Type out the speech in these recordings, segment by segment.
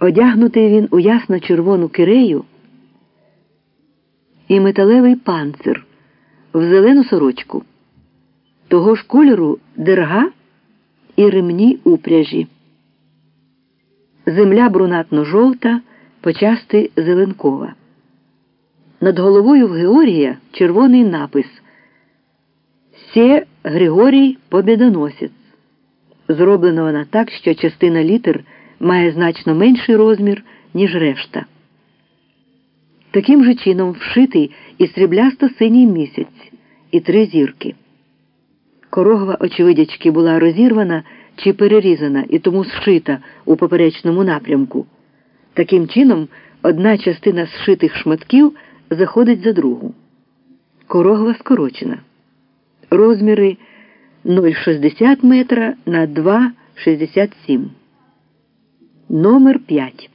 Одягнутий він у ясно червону кирею і металевий панцир в зелену сорочку, того ж кольору дерга і ремні упряжі. Земля брунатно-жовта, почасти зеленкова. Над головою в Георгія червоний напис Се Григорій Побєдоносець. Зроблена вона так, що частина літер має значно менший розмір, ніж решта. Таким же чином вшитий і сріблясто синій місяць і три зірки. Корогва, очевидячки, була розірвана чи перерізана і тому зшита у поперечному напрямку. Таким чином, одна частина зшитих шматків заходить за другу. Корогва скорочена. Розміри 0,60 метра на 2,67. Номер 5.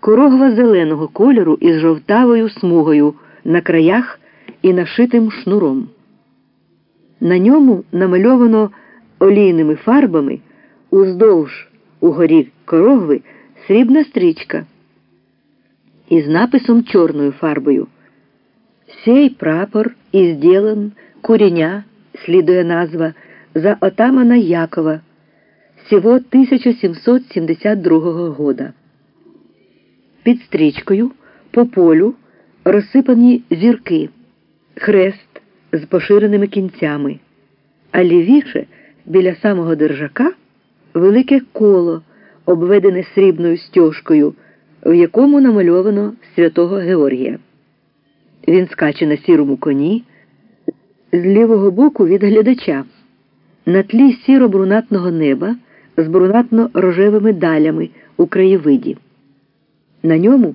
Корогва зеленого кольору із жовтавою смугою на краях і нашитим шнуром. На ньому намальовано олійними фарбами уздовж угорі корогви срібна стрічка із написом чорною фарбою. Сей прапор ізділен куріння, слідує назва, за отамана Якова всього 1772 года. Під стрічкою по полю розсипані зірки, хрест з поширеними кінцями, а лівіше біля самого держака велике коло, обведене срібною стяжкою, в якому намальовано святого Георгія. Він скаче на сірому коні з лівого боку від глядача, на тлі сіро-брунатного неба з брунатно-рожевими далями у краєвиді. На ньому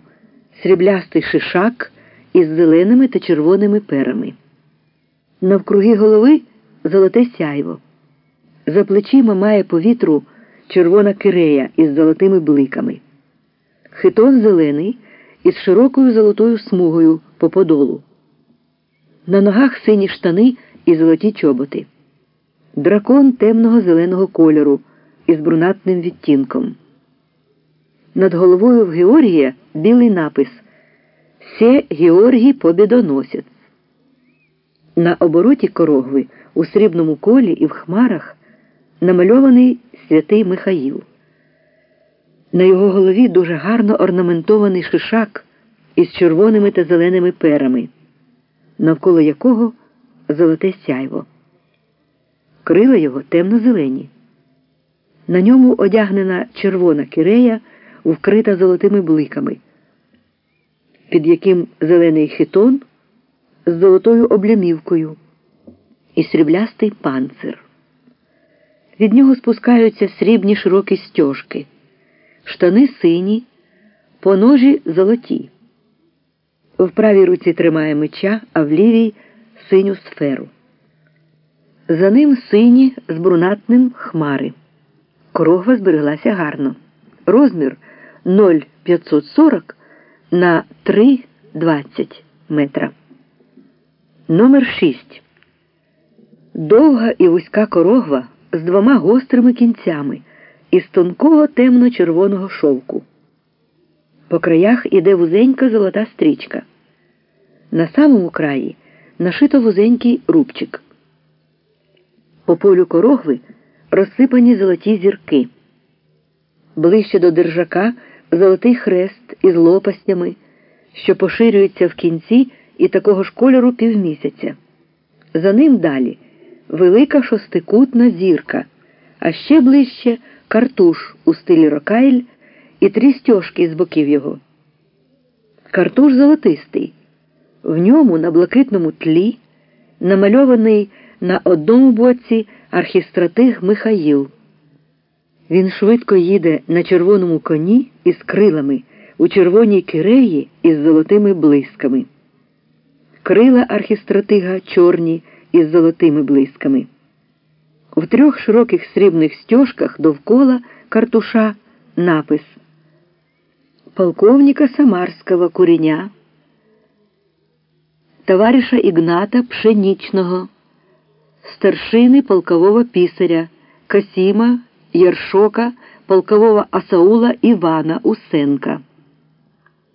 сріблястий шишак із зеленими та червоними перами. Навкруги голови золоте сяйво. За плечима має повітру червона кирея із золотими бликами. Хитон зелений із широкою золотою смугою по подолу. На ногах сині штани і золоті чоботи. Дракон темного зеленого кольору із брунатним відтінком. Над головою в Георгія білий напис Се Георгій Побідоносець. На обороті корогви у срібному колі і в хмарах намальований святий Михаїл. На його голові дуже гарно орнаментований шишак із червоними та зеленими перами, навколо якого золоте сяйво. Крила його темно-зелені. На ньому одягнена червона кирея, вкрита золотими бликами, під яким зелений хитон з золотою облямівкою і сріблястий панцир. Від нього спускаються срібні широкі стяжки, штани сині, по ножі золоті. В правій руці тримає меча, а в лівій синю сферу. За ним сині з брунатним хмари. Корогва збереглася гарно. Розмір 0,540 на 3,20 метра. Номер 6. Довга і вузька корогва з двома гострими кінцями із тонкого темно-червоного шовку. По краях іде вузенька золота стрічка. На самому краї нашито вузенький рубчик. По полю корогви розсипані золоті зірки. Ближче до держака золотий хрест із лопастями, що поширюється в кінці і такого ж кольору півмісяця. За ним далі велика шостикутна зірка, а ще ближче картуш у стилі рокайль і три стяжки з боків його. Картуш золотистий. В ньому на блакитному тлі намальований на одному боці архістратиг Михаїл. Він швидко їде на червоному коні із крилами у червоній киреї із золотими блисками. Крила архістратига чорні із золотими блисками. В трьох широких срібних стяжках довкола картуша напис полковника Самарського куреня, товариша Ігната Пшенічного, старшини полкового писаря Касіма Яршока полкового Асаула Ивана Усенка.